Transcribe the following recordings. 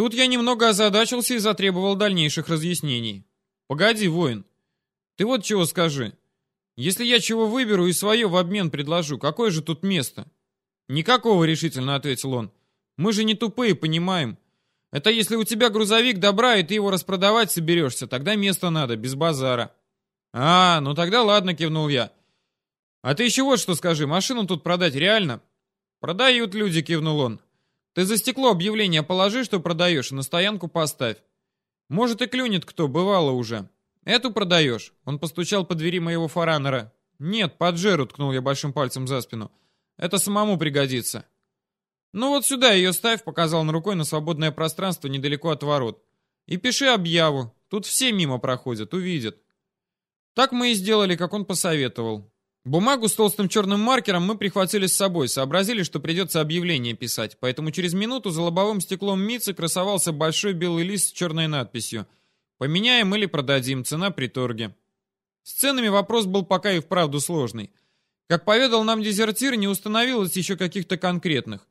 Тут я немного озадачился и затребовал дальнейших разъяснений. Погоди, воин. Ты вот чего скажи. Если я чего выберу и свое в обмен предложу, какое же тут место? Никакого, решительно ответил он. Мы же не тупые, понимаем. Это если у тебя грузовик добра, и ты его распродавать соберешься, тогда место надо, без базара. А, ну тогда ладно, кивнул я. А ты еще вот что скажи, машину тут продать реально? Продают люди, кивнул он. Ты за стекло объявление положи, что продаешь, и на стоянку поставь. Может и клюнет кто, бывало уже. Эту продаешь? Он постучал по двери моего фаранера. Нет, под жеру, ткнул я большим пальцем за спину. Это самому пригодится. Ну вот сюда ее ставь, показал он рукой на свободное пространство недалеко от ворот. И пиши объяву. Тут все мимо проходят, увидят. Так мы и сделали, как он посоветовал. Бумагу с толстым черным маркером мы прихватили с собой, сообразили, что придется объявление писать, поэтому через минуту за лобовым стеклом Митцы красовался большой белый лист с черной надписью «Поменяем или продадим, цена при торге». С ценами вопрос был пока и вправду сложный. Как поведал нам дезертир, не установилось еще каких-то конкретных.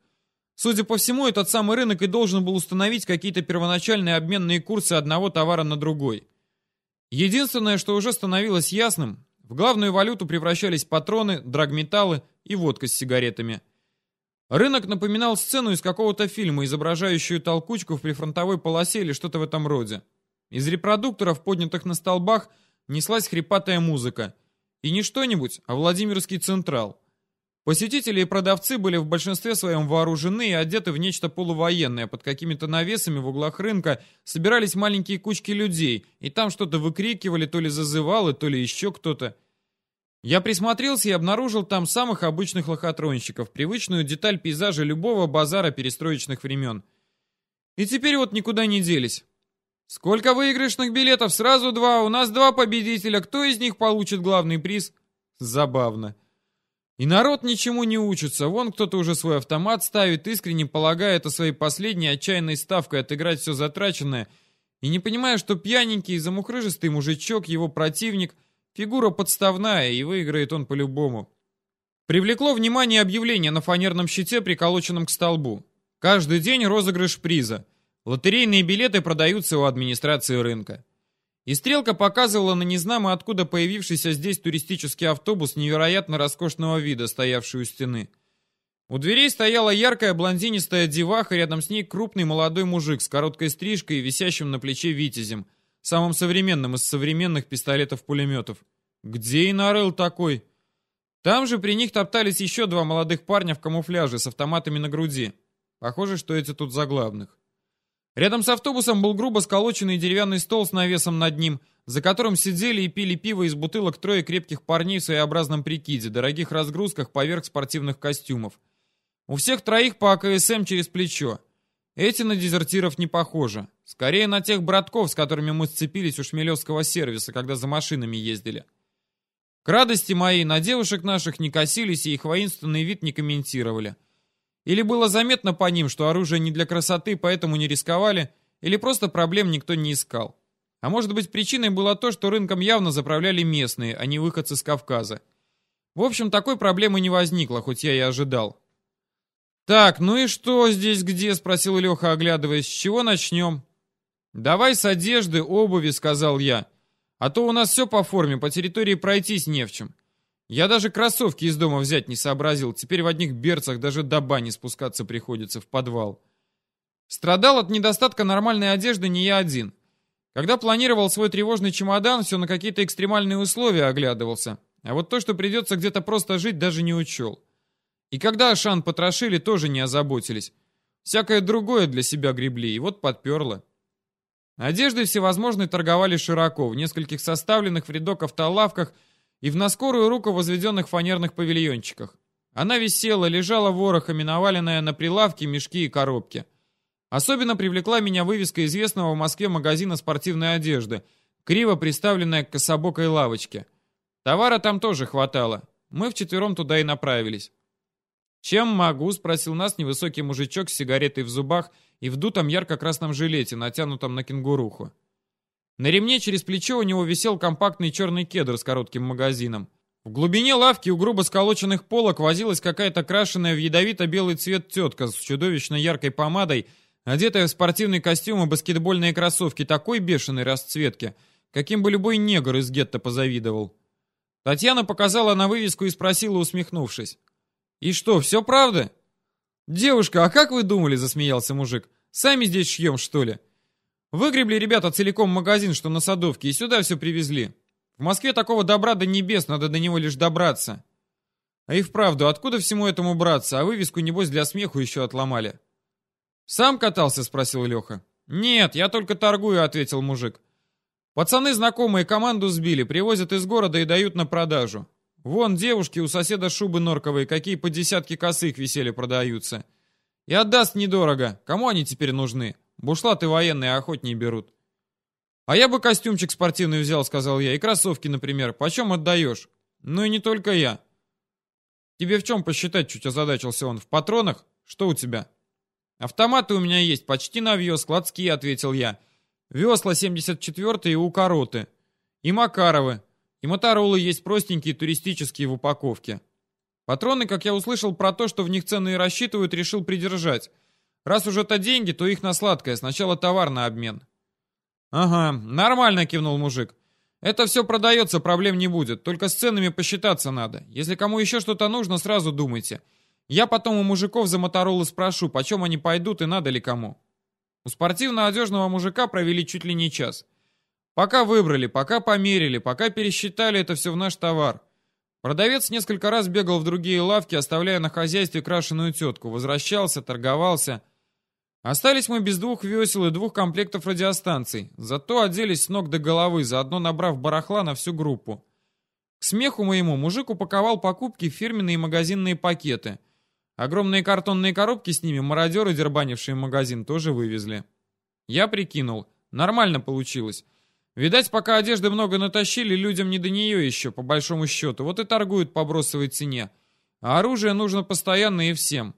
Судя по всему, этот самый рынок и должен был установить какие-то первоначальные обменные курсы одного товара на другой. Единственное, что уже становилось ясным, в главную валюту превращались патроны, драгметаллы и водка с сигаретами. Рынок напоминал сцену из какого-то фильма, изображающую толкучку в прифронтовой полосе или что-то в этом роде. Из репродукторов, поднятых на столбах, неслась хрипатая музыка. И не что-нибудь, а Владимирский Централ. Посетители и продавцы были в большинстве своем вооружены и одеты в нечто полувоенное. Под какими-то навесами в углах рынка собирались маленькие кучки людей, и там что-то выкрикивали, то ли зазывалы, то ли еще кто-то. Я присмотрелся и обнаружил там самых обычных лохотронщиков, привычную деталь пейзажа любого базара перестроечных времен. И теперь вот никуда не делись. Сколько выигрышных билетов? Сразу два. У нас два победителя. Кто из них получит главный приз? Забавно. И народ ничему не учится. Вон кто-то уже свой автомат ставит, искренне полагая это своей последней отчаянной ставкой отыграть все затраченное, и не понимая, что пьяненький и замухрыжистый мужичок, его противник, фигура подставная, и выиграет он по-любому. Привлекло внимание объявление на фанерном щите, приколоченном к столбу. Каждый день розыгрыш приза. Лотерейные билеты продаются у администрации рынка. И стрелка показывала на незнамо откуда появившийся здесь туристический автобус невероятно роскошного вида, стоявший у стены. У дверей стояла яркая блондинистая деваха, рядом с ней крупный молодой мужик с короткой стрижкой и висящим на плече витязем, самым современным из современных пистолетов-пулеметов. Где и нарыл такой? Там же при них топтались еще два молодых парня в камуфляже с автоматами на груди. Похоже, что эти тут за главных. Рядом с автобусом был грубо сколоченный деревянный стол с навесом над ним, за которым сидели и пили пиво из бутылок трое крепких парней в своеобразном прикиде, дорогих разгрузках поверх спортивных костюмов. У всех троих по АКСМ через плечо. Эти на дезертиров не похожи. Скорее на тех братков, с которыми мы сцепились у шмелевского сервиса, когда за машинами ездили. К радости моей, на девушек наших не косились и их воинственный вид не комментировали. Или было заметно по ним, что оружие не для красоты, поэтому не рисковали, или просто проблем никто не искал. А может быть причиной было то, что рынком явно заправляли местные, а не выходцы с Кавказа. В общем, такой проблемы не возникло, хоть я и ожидал. «Так, ну и что здесь где?» — спросил Леха, оглядываясь. «С чего начнем?» «Давай с одежды, обуви», — сказал я. «А то у нас все по форме, по территории пройтись не в чем. Я даже кроссовки из дома взять не сообразил. Теперь в одних берцах даже до бани спускаться приходится в подвал. Страдал от недостатка нормальной одежды не я один. Когда планировал свой тревожный чемодан, все на какие-то экстремальные условия оглядывался. А вот то, что придется где-то просто жить, даже не учел. И когда Ашан потрошили, тоже не озаботились. Всякое другое для себя гребли, и вот подперло. Одеждой всевозможной торговали широко, в нескольких составленных в рядок автолавках – и в наскорую руку возведенных фанерных павильончиках. Она висела, лежала ворохами, наваленная на прилавке, мешки и коробки. Особенно привлекла меня вывеска известного в Москве магазина спортивной одежды, криво приставленная к кособокой лавочке. Товара там тоже хватало. Мы вчетвером туда и направились. «Чем могу?» — спросил нас невысокий мужичок с сигаретой в зубах и в дутом ярко-красном жилете, натянутом на кенгуруху. На ремне через плечо у него висел компактный черный кедр с коротким магазином. В глубине лавки у грубо сколоченных полок возилась какая-то крашеная в ядовито-белый цвет тетка с чудовищно яркой помадой, одетая в спортивный костюм и баскетбольные кроссовки такой бешеной расцветки, каким бы любой негр из гетто позавидовал. Татьяна показала на вывеску и спросила, усмехнувшись. «И что, все правда?» «Девушка, а как вы думали?» — засмеялся мужик. «Сами здесь шьем, что ли?» Выгребли ребята целиком магазин, что на Садовке, и сюда все привезли. В Москве такого добра до небес, надо до него лишь добраться. А и вправду, откуда всему этому браться? А вывеску, небось, для смеху еще отломали. «Сам катался?» — спросил Леха. «Нет, я только торгую», — ответил мужик. «Пацаны знакомые команду сбили, привозят из города и дают на продажу. Вон девушки у соседа шубы норковые, какие по десятке косых висели продаются. И отдаст недорого. Кому они теперь нужны? Бушлаты военные охотнее берут. А я бы костюмчик спортивный взял, сказал я, и кроссовки, например. Почем отдаешь? Ну и не только я. Тебе в чем посчитать, чуть озадачился он. В патронах? Что у тебя? Автоматы у меня есть, почти навье, складские, ответил я. Весла 74 и у короты. И Макаровы. И Моторолы есть простенькие туристические в упаковке. Патроны, как я услышал про то, что в них цены рассчитывают, решил придержать. Раз уж это деньги, то их на сладкое. Сначала товар на обмен. Ага, нормально, кивнул мужик. Это все продается, проблем не будет. Только с ценами посчитаться надо. Если кому еще что-то нужно, сразу думайте. Я потом у мужиков за моторолы спрошу, почем они пойдут и надо ли кому. У спортивно-одежного мужика провели чуть ли не час. Пока выбрали, пока померили, пока пересчитали это все в наш товар. Продавец несколько раз бегал в другие лавки, оставляя на хозяйстве крашеную тетку. Возвращался, торговался. Остались мы без двух весел и двух комплектов радиостанций. Зато оделись с ног до головы, заодно набрав барахла на всю группу. К смеху моему мужик упаковал покупки в фирменные магазинные пакеты. Огромные картонные коробки с ними мародеры, дербанившие магазин, тоже вывезли. Я прикинул. Нормально получилось. Видать, пока одежды много натащили, людям не до нее еще, по большому счету. Вот и торгуют по бросовой цене. А оружие нужно постоянно и всем.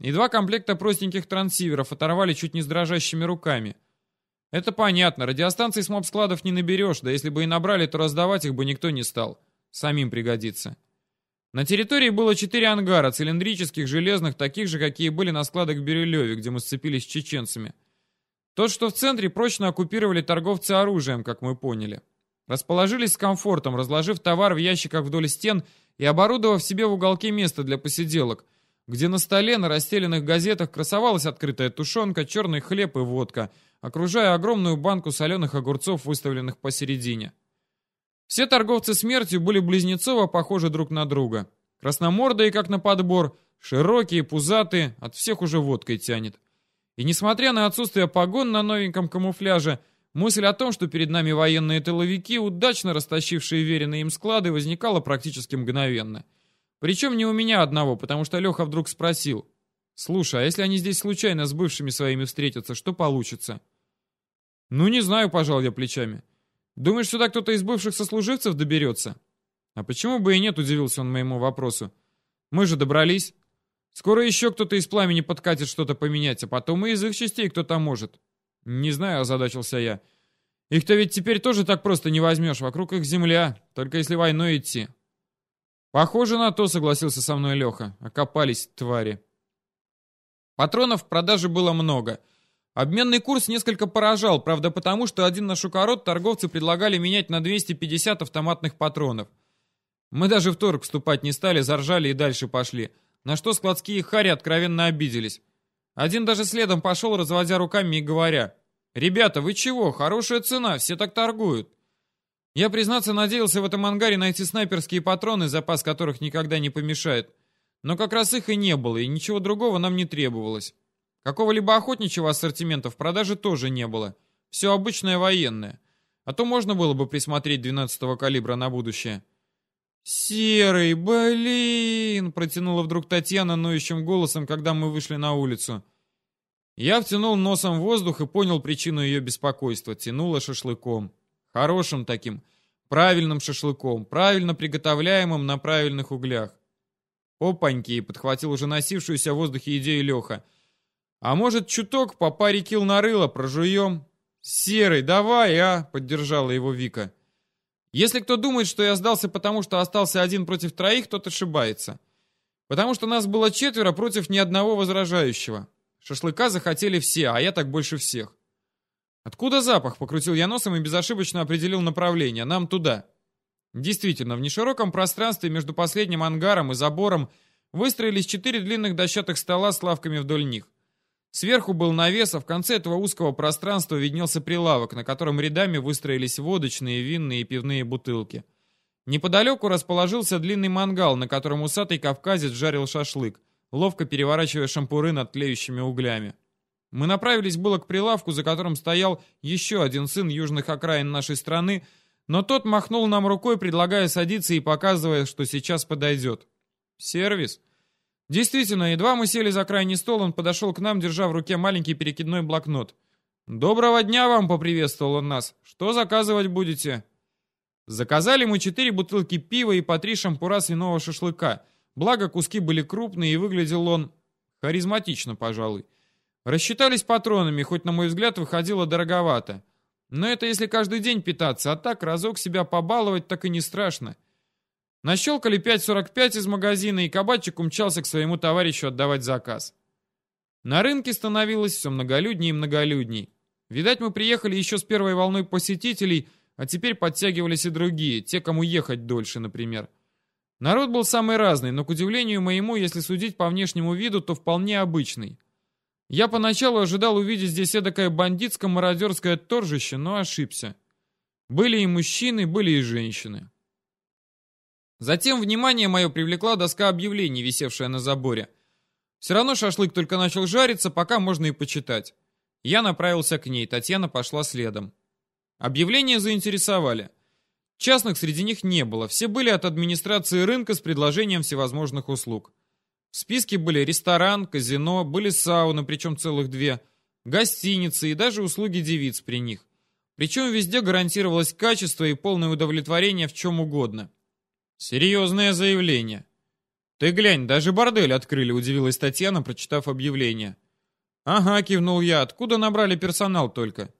И два комплекта простеньких трансиверов оторвали чуть не с дрожащими руками. Это понятно, радиостанций с моб-складов не наберешь, да если бы и набрали, то раздавать их бы никто не стал. Самим пригодится. На территории было четыре ангара, цилиндрических, железных, таких же, какие были на складах в Бирюлеве, где мы сцепились с чеченцами. Тот, что в центре, прочно оккупировали торговцы оружием, как мы поняли. Расположились с комфортом, разложив товар в ящиках вдоль стен и оборудовав себе в уголке место для посиделок, где на столе на расстеленных газетах красовалась открытая тушенка, черный хлеб и водка, окружая огромную банку соленых огурцов, выставленных посередине. Все торговцы смертью были близнецово похожи друг на друга. Красномордые, как на подбор, широкие, пузатые, от всех уже водкой тянет. И несмотря на отсутствие погон на новеньком камуфляже, мысль о том, что перед нами военные тыловики, удачно растащившие веренные им склады, возникала практически мгновенно. Причем не у меня одного, потому что Леха вдруг спросил. «Слушай, а если они здесь случайно с бывшими своими встретятся, что получится?» «Ну, не знаю», — пожал я плечами. «Думаешь, сюда кто-то из бывших сослуживцев доберется?» «А почему бы и нет?» — удивился он моему вопросу. «Мы же добрались». Скоро еще кто-то из пламени подкатит что-то поменять, а потом и из их частей кто-то может. Не знаю, озадачился я. Их-то ведь теперь тоже так просто не возьмешь, вокруг их земля, только если войной идти. Похоже на то, согласился со мной Леха. Окопались твари. Патронов в продаже было много. Обменный курс несколько поражал, правда потому, что один наш укорот торговцы предлагали менять на 250 автоматных патронов. Мы даже в торг вступать не стали, заржали и дальше пошли на что складские хари откровенно обиделись. Один даже следом пошел, разводя руками и говоря, «Ребята, вы чего? Хорошая цена, все так торгуют». Я, признаться, надеялся в этом ангаре найти снайперские патроны, запас которых никогда не помешает. Но как раз их и не было, и ничего другого нам не требовалось. Какого-либо охотничьего ассортимента в продаже тоже не было. Все обычное военное. А то можно было бы присмотреть 12-го калибра на будущее. «Серый, блин!» — протянула вдруг Татьяна ноющим голосом, когда мы вышли на улицу. Я втянул носом воздух и понял причину ее беспокойства. Тянула шашлыком. Хорошим таким, правильным шашлыком, правильно приготовляемым на правильных углях. Опаньки, подхватил уже носившуюся в воздухе идею Леха. А может, чуток по паре кил нарыло прожуем? Серый, давай, а, поддержала его Вика. Если кто думает, что я сдался потому, что остался один против троих, тот ошибается. Потому что нас было четверо против ни одного возражающего. Шашлыка захотели все, а я так больше всех. Откуда запах? Покрутил я носом и безошибочно определил направление. Нам туда. Действительно, в нешироком пространстве между последним ангаром и забором выстроились четыре длинных дощатых стола с лавками вдоль них. Сверху был навес, а в конце этого узкого пространства виднелся прилавок, на котором рядами выстроились водочные, винные и пивные бутылки. Неподалеку расположился длинный мангал, на котором усатый кавказец жарил шашлык, ловко переворачивая шампуры над тлеющими углями. Мы направились было к прилавку, за которым стоял еще один сын южных окраин нашей страны, но тот махнул нам рукой, предлагая садиться и показывая, что сейчас подойдет. Сервис. Действительно, едва мы сели за крайний стол, он подошел к нам, держа в руке маленький перекидной блокнот. «Доброго дня вам!» — поприветствовал он нас. «Что заказывать будете?» Заказали мы четыре бутылки пива и по три шампура свиного шашлыка. Благо, куски были крупные, и выглядел он харизматично, пожалуй. Рассчитались патронами, хоть, на мой взгляд, выходило дороговато. Но это если каждый день питаться, а так разок себя побаловать так и не страшно. Нащелкали 5.45 из магазина, и кабачик умчался к своему товарищу отдавать заказ. На рынке становилось все многолюдней и многолюдней. Видать, мы приехали еще с первой волной посетителей, а теперь подтягивались и другие, те, кому ехать дольше, например. Народ был самый разный, но, к удивлению моему, если судить по внешнему виду, то вполне обычный. Я поначалу ожидал увидеть здесь эдакое бандитско-мародерское торжище, но ошибся. Были и мужчины, были и женщины. Затем внимание мое привлекла доска объявлений, висевшая на заборе. Все равно шашлык только начал жариться, пока можно и почитать. Я направился к ней, Татьяна пошла следом. Объявления заинтересовали. Частных среди них не было, все были от администрации рынка с предложением всевозможных услуг. В списке были ресторан, казино, были сауны, причем целых две, гостиницы и даже услуги девиц при них. Причем везде гарантировалось качество и полное удовлетворение в чем угодно. Серьезное заявление. «Ты глянь, даже бордель открыли», — удивилась Татьяна, прочитав объявление. «Ага», — кивнул я, — «откуда набрали персонал только?»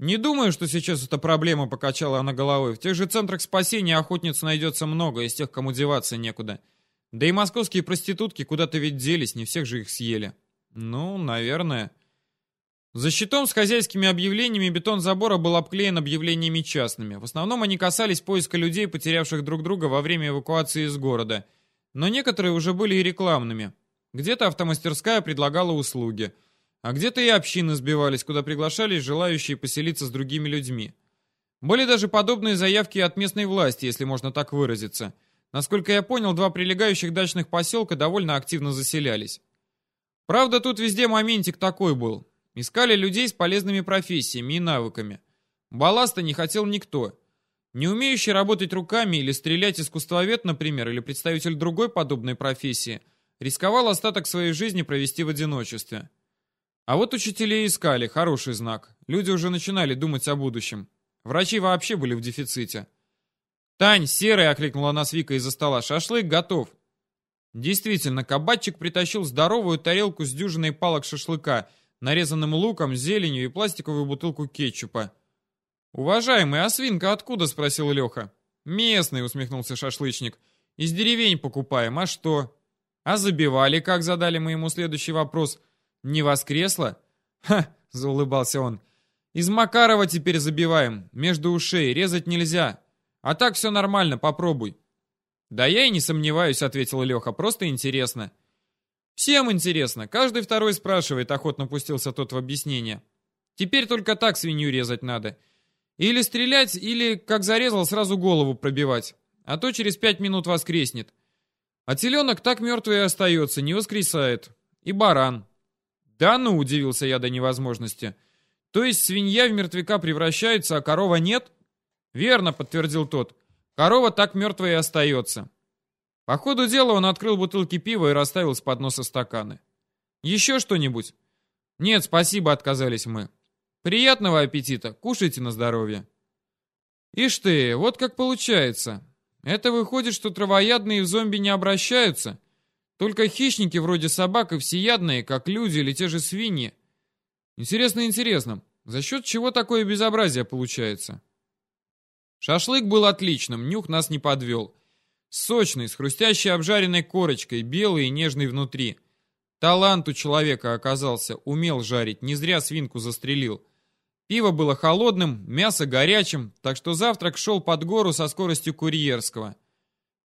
«Не думаю, что сейчас эта проблема», — покачала она головой. «В тех же центрах спасения охотниц найдется много, из тех, кому деваться некуда. Да и московские проститутки куда-то ведь делись, не всех же их съели. Ну, наверное. За щитом с хозяйскими объявлениями бетон забора был обклеен объявлениями частными. В основном они касались поиска людей, потерявших друг друга во время эвакуации из города. Но некоторые уже были и рекламными. Где-то автомастерская предлагала услуги. А где-то и общины сбивались, куда приглашались желающие поселиться с другими людьми. Были даже подобные заявки от местной власти, если можно так выразиться – Насколько я понял, два прилегающих дачных поселка довольно активно заселялись. Правда, тут везде моментик такой был. Искали людей с полезными профессиями и навыками. Балласта не хотел никто. Не умеющий работать руками или стрелять искусствовед, например, или представитель другой подобной профессии, рисковал остаток своей жизни провести в одиночестве. А вот учителей искали, хороший знак. Люди уже начинали думать о будущем. Врачи вообще были в дефиците. «Тань, серый!» — окликнула нас Вика из-за стола. «Шашлык готов!» Действительно, кабачик притащил здоровую тарелку с дюжиной палок шашлыка, нарезанным луком, зеленью и пластиковую бутылку кетчупа. «Уважаемый, а свинка откуда?» — спросил Леха. «Местный», — усмехнулся шашлычник. «Из деревень покупаем, а что?» «А забивали, как задали мы ему следующий вопрос. Не воскресла?» «Ха!» — заулыбался он. «Из Макарова теперь забиваем. Между ушей. Резать нельзя. А так все нормально, попробуй. Да я и не сомневаюсь, ответил Леха, просто интересно. Всем интересно, каждый второй спрашивает, охотно пустился тот в объяснение. Теперь только так свинью резать надо. Или стрелять, или, как зарезал, сразу голову пробивать. А то через пять минут воскреснет. А теленок так мертвый и остается, не воскресает. И баран. Да ну, удивился я до невозможности. То есть свинья в мертвяка превращается, а корова нет? «Верно», — подтвердил тот. «Корова так мертвая и остается». По ходу дела он открыл бутылки пива и расставил с подноса стаканы. «Еще что-нибудь?» «Нет, спасибо», — отказались мы. «Приятного аппетита, кушайте на здоровье». «Ишь ты, вот как получается. Это выходит, что травоядные в зомби не обращаются. Только хищники вроде собак и всеядные, как люди или те же свиньи. Интересно, интересно, за счет чего такое безобразие получается?» Шашлык был отличным, нюх нас не подвел. Сочный, с хрустящей обжаренной корочкой, белый и нежный внутри. Талант у человека оказался, умел жарить, не зря свинку застрелил. Пиво было холодным, мясо горячим, так что завтрак шел под гору со скоростью курьерского.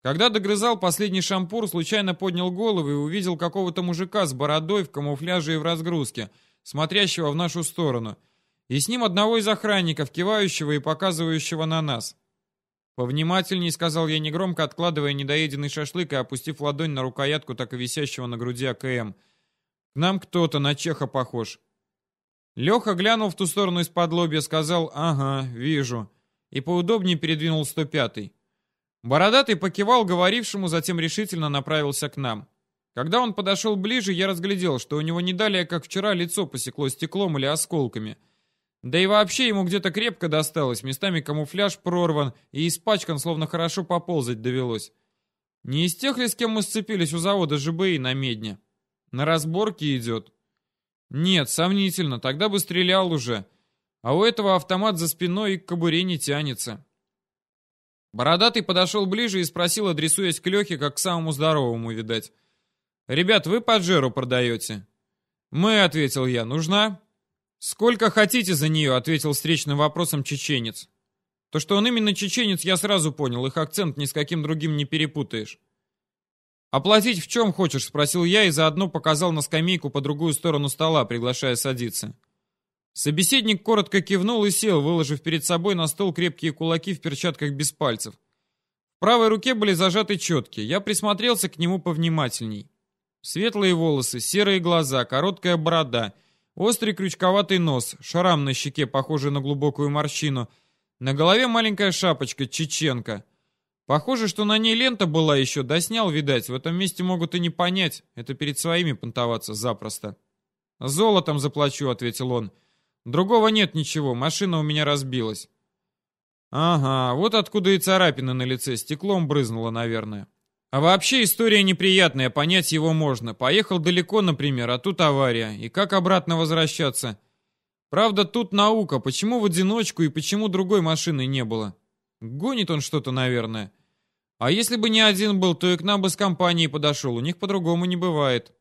Когда догрызал последний шампур, случайно поднял голову и увидел какого-то мужика с бородой в камуфляже и в разгрузке, смотрящего в нашу сторону, и с ним одного из охранников, кивающего и показывающего на нас. «Повнимательней», — сказал я негромко, откладывая недоеденный шашлык и опустив ладонь на рукоятку так и висящего на груди АКМ. «К нам кто-то на Чеха похож». Леха глянул в ту сторону из-под лобья, сказал «Ага, вижу», и поудобнее передвинул 105-й. Бородатый покивал говорившему, затем решительно направился к нам. Когда он подошел ближе, я разглядел, что у него не далее, как вчера, лицо посекло стеклом или осколками. Да и вообще ему где-то крепко досталось, местами камуфляж прорван и испачкан, словно хорошо поползать довелось. Не из тех ли, с кем мы сцепились у завода ЖБИ на Медне? На разборке идет. Нет, сомнительно, тогда бы стрелял уже. А у этого автомат за спиной и к кобуре не тянется. Бородатый подошел ближе и спросил, адресуясь к Лехе, как к самому здоровому, видать. «Ребят, вы Паджеру продаете?» «Мы», — ответил я, — «нужна?» «Сколько хотите за нее?» — ответил встречным вопросом чеченец. То, что он именно чеченец, я сразу понял, их акцент ни с каким другим не перепутаешь. «Оплатить в чем хочешь?» — спросил я и заодно показал на скамейку по другую сторону стола, приглашая садиться. Собеседник коротко кивнул и сел, выложив перед собой на стол крепкие кулаки в перчатках без пальцев. В правой руке были зажаты четки. Я присмотрелся к нему повнимательней. Светлые волосы, серые глаза, короткая борода, острый крючковатый нос, шрам на щеке, похожий на глубокую морщину. На голове маленькая шапочка, чеченка. Похоже, что на ней лента была еще, да снял, видать. В этом месте могут и не понять. Это перед своими понтоваться запросто. «Золотом заплачу», — ответил он. Другого нет ничего, машина у меня разбилась. Ага, вот откуда и царапина на лице, стеклом брызнуло, наверное. А вообще история неприятная, понять его можно. Поехал далеко, например, а тут авария. И как обратно возвращаться? Правда, тут наука. Почему в одиночку и почему другой машины не было? Гонит он что-то, наверное. А если бы не один был, то и к нам бы с компанией подошел. У них по-другому не бывает.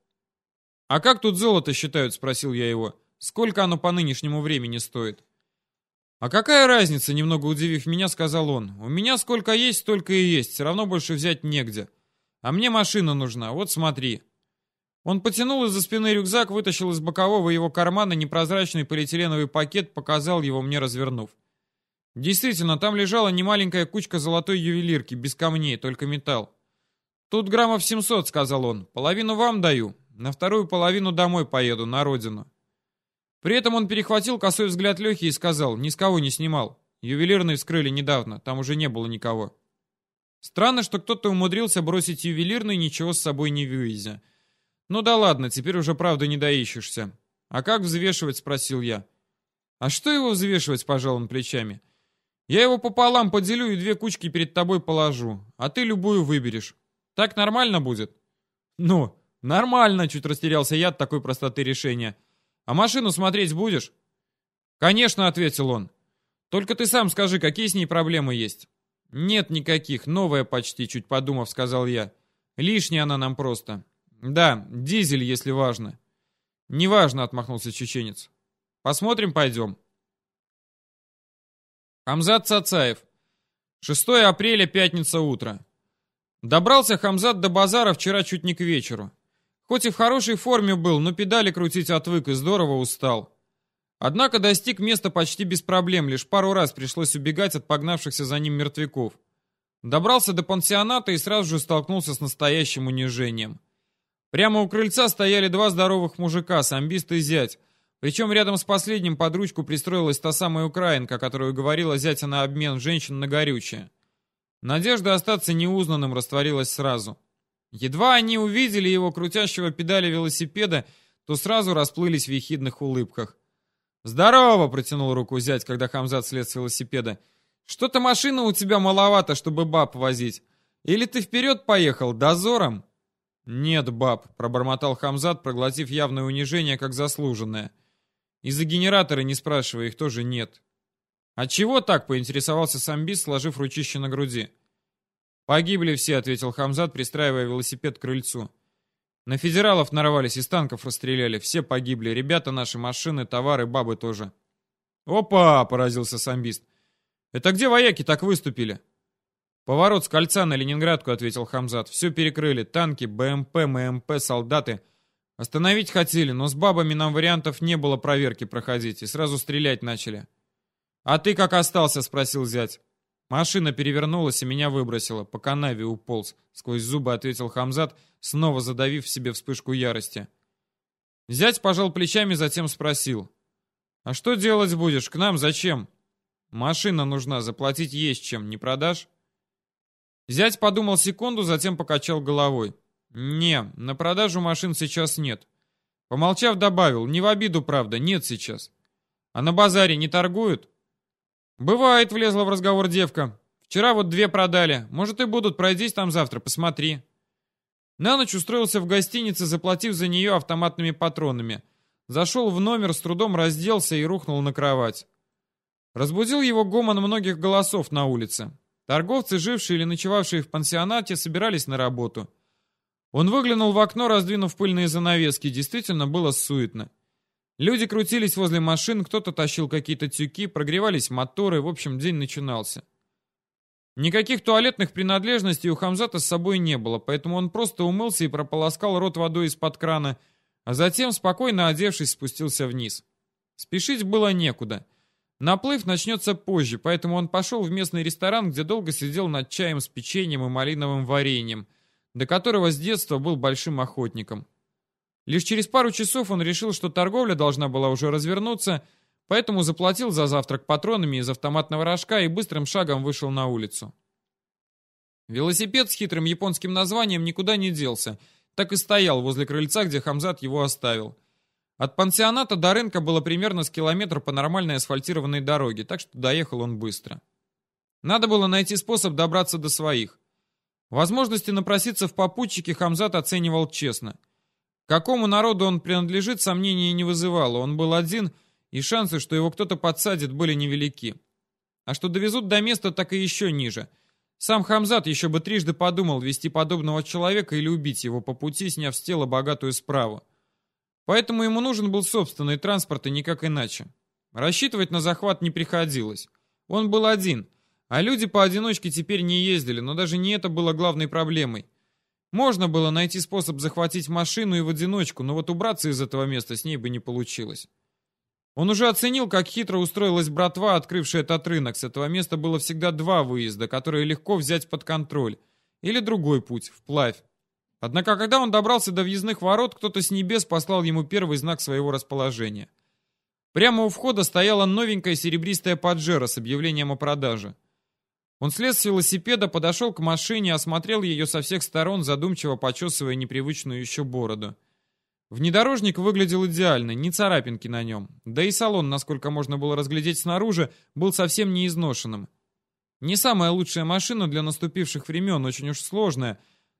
«А как тут золото считают?» — спросил я его. Сколько оно по нынешнему времени стоит? А какая разница, немного удивив меня, сказал он. У меня сколько есть, столько и есть, все равно больше взять негде. А мне машина нужна, вот смотри. Он потянул из-за спины рюкзак, вытащил из бокового его кармана непрозрачный полиэтиленовый пакет, показал его мне, развернув. Действительно, там лежала немаленькая кучка золотой ювелирки, без камней, только металл. «Тут граммов 700», — сказал он. «Половину вам даю, на вторую половину домой поеду, на родину». При этом он перехватил косой взгляд Лехи и сказал, ни с кого не снимал. Ювелирный вскрыли недавно, там уже не было никого. Странно, что кто-то умудрился бросить ювелирный, ничего с собой не вывезя. Ну да ладно, теперь уже правда не доищешься. А как взвешивать, спросил я. А что его взвешивать, пожал он плечами. Я его пополам поделю и две кучки перед тобой положу, а ты любую выберешь. Так нормально будет? Ну, нормально, чуть растерялся я от такой простоты решения. А машину смотреть будешь?» «Конечно», — ответил он. «Только ты сам скажи, какие с ней проблемы есть?» «Нет никаких, новая почти», — чуть подумав, сказал я. «Лишняя она нам просто». «Да, дизель, если важно». «Неважно», — отмахнулся чеченец. «Посмотрим, пойдем». Хамзат Цацаев. 6 апреля, пятница, утро. Добрался Хамзат до базара вчера чуть не к вечеру. Хоть и в хорошей форме был, но педали крутить отвык и здорово устал. Однако достиг места почти без проблем, лишь пару раз пришлось убегать от погнавшихся за ним мертвяков. Добрался до пансионата и сразу же столкнулся с настоящим унижением. Прямо у крыльца стояли два здоровых мужика, самбист и зять. Причем рядом с последним под ручку пристроилась та самая украинка, которую говорила зятя на обмен женщин на горючее. Надежда остаться неузнанным растворилась сразу. Едва они увидели его крутящего педали велосипеда, то сразу расплылись в ехидных улыбках. «Здорово!» — протянул руку зять, когда Хамзат слез с велосипеда. «Что-то машина у тебя маловато, чтобы баб возить. Или ты вперед поехал, дозором?» «Нет, баб», — пробормотал Хамзат, проглотив явное унижение, как заслуженное. «Из-за генератора, не спрашивая, их тоже нет». «А чего так?» — поинтересовался самбис, сложив ручище на груди. «Погибли все», — ответил Хамзат, пристраивая велосипед к крыльцу. На федералов нарвались, из танков расстреляли. Все погибли. Ребята наши, машины, товары, бабы тоже. «Опа!» — поразился самбист. «Это где вояки так выступили?» «Поворот с кольца на Ленинградку», — ответил Хамзат. «Все перекрыли. Танки, БМП, ММП, солдаты. Остановить хотели, но с бабами нам вариантов не было проверки проходить, и сразу стрелять начали». «А ты как остался?» — спросил зять. Машина перевернулась и меня выбросила. По канаве уполз. Сквозь зубы ответил Хамзат, снова задавив в себе вспышку ярости. Зять пожал плечами, затем спросил. «А что делать будешь? К нам зачем?» «Машина нужна, заплатить есть чем. Не продашь?» Зять подумал секунду, затем покачал головой. «Не, на продажу машин сейчас нет». Помолчав, добавил. «Не в обиду, правда, нет сейчас». «А на базаре не торгуют?» «Бывает», — влезла в разговор девка. «Вчера вот две продали. Может и будут. Пройдись там завтра, посмотри». На ночь устроился в гостинице, заплатив за нее автоматными патронами. Зашел в номер, с трудом разделся и рухнул на кровать. Разбудил его гомон многих голосов на улице. Торговцы, жившие или ночевавшие в пансионате, собирались на работу. Он выглянул в окно, раздвинув пыльные занавески. Действительно было суетно. Люди крутились возле машин, кто-то тащил какие-то тюки, прогревались моторы, в общем, день начинался. Никаких туалетных принадлежностей у Хамзата с собой не было, поэтому он просто умылся и прополоскал рот водой из-под крана, а затем, спокойно одевшись, спустился вниз. Спешить было некуда. Наплыв начнется позже, поэтому он пошел в местный ресторан, где долго сидел над чаем с печеньем и малиновым вареньем, до которого с детства был большим охотником. Лишь через пару часов он решил, что торговля должна была уже развернуться, поэтому заплатил за завтрак патронами из автоматного рожка и быстрым шагом вышел на улицу. Велосипед с хитрым японским названием никуда не делся, так и стоял возле крыльца, где Хамзат его оставил. От пансионата до рынка было примерно с километр по нормальной асфальтированной дороге, так что доехал он быстро. Надо было найти способ добраться до своих. Возможности напроситься в попутчике Хамзат оценивал честно – Какому народу он принадлежит, сомнений не вызывало. Он был один, и шансы, что его кто-то подсадит, были невелики. А что довезут до места, так и еще ниже. Сам Хамзат еще бы трижды подумал вести подобного человека или убить его по пути, сняв с тела богатую справу. Поэтому ему нужен был собственный транспорт и никак иначе. Рассчитывать на захват не приходилось. Он был один, а люди поодиночке теперь не ездили, но даже не это было главной проблемой. Можно было найти способ захватить машину и в одиночку, но вот убраться из этого места с ней бы не получилось. Он уже оценил, как хитро устроилась братва, открывшая этот рынок. С этого места было всегда два выезда, которые легко взять под контроль. Или другой путь, вплавь. Однако, когда он добрался до въездных ворот, кто-то с небес послал ему первый знак своего расположения. Прямо у входа стояла новенькая серебристая поджера с объявлением о продаже. Он слез с велосипеда, подошел к машине, осмотрел ее со всех сторон, задумчиво почесывая непривычную еще бороду. Внедорожник выглядел идеально, ни царапинки на нем. Да и салон, насколько можно было разглядеть снаружи, был совсем не изношенным. Не самая лучшая машина для наступивших времен, очень уж сложная,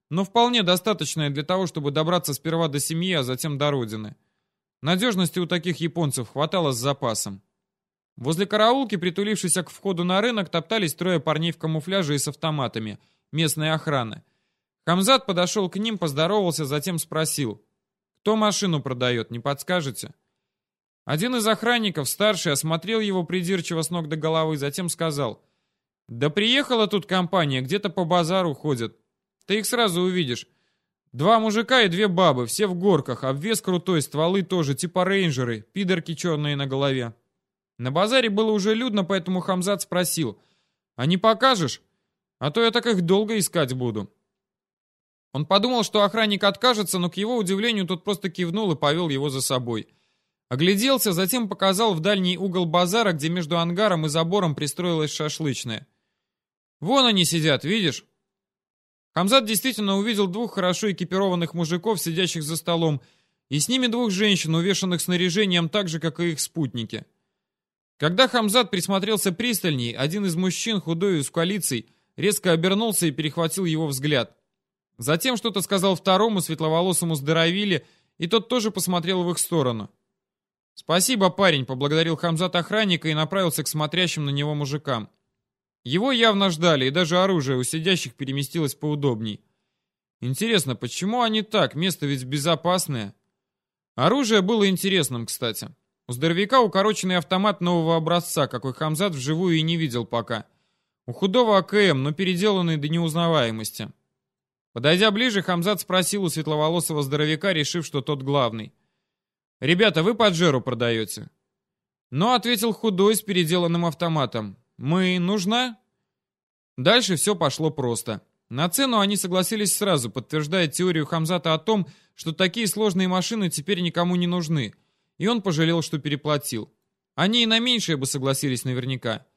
но вполне достаточная для того, чтобы добраться сперва до семьи, а затем до родины. Надежности у таких японцев хватало с запасом. Возле караулки, притулившись к входу на рынок, топтались трое парней в камуфляже и с автоматами, местной охраны. Хамзат подошел к ним, поздоровался, затем спросил. «Кто машину продает, не подскажете?» Один из охранников, старший, осмотрел его придирчиво с ног до головы, затем сказал. «Да приехала тут компания, где-то по базару ходят. Ты их сразу увидишь. Два мужика и две бабы, все в горках, обвес крутой, стволы тоже, типа рейнджеры, пидорки черные на голове. На базаре было уже людно, поэтому Хамзат спросил, «А не покажешь? А то я так их долго искать буду». Он подумал, что охранник откажется, но к его удивлению тот просто кивнул и повел его за собой. Огляделся, затем показал в дальний угол базара, где между ангаром и забором пристроилась шашлычная. «Вон они сидят, видишь?» Хамзат действительно увидел двух хорошо экипированных мужиков, сидящих за столом, и с ними двух женщин, увешанных снаряжением так же, как и их спутники. Когда Хамзат присмотрелся пристальней, один из мужчин, худой и с коалицией, резко обернулся и перехватил его взгляд. Затем что-то сказал второму, светловолосому здоровиле, и тот тоже посмотрел в их сторону. «Спасибо, парень», — поблагодарил Хамзат охранника и направился к смотрящим на него мужикам. Его явно ждали, и даже оружие у сидящих переместилось поудобней. Интересно, почему они так? Место ведь безопасное. Оружие было интересным, кстати. У здоровяка укороченный автомат нового образца, какой Хамзат вживую и не видел пока. У худого АКМ, но переделанный до неузнаваемости. Подойдя ближе, Хамзат спросил у светловолосого здоровяка, решив, что тот главный. «Ребята, вы Паджеру продаете?» Но ответил худой с переделанным автоматом. «Мы нужна?» Дальше все пошло просто. На цену они согласились сразу, подтверждая теорию Хамзата о том, что такие сложные машины теперь никому не нужны. И он пожалел, что переплатил. Они и на меньшее бы согласились наверняка.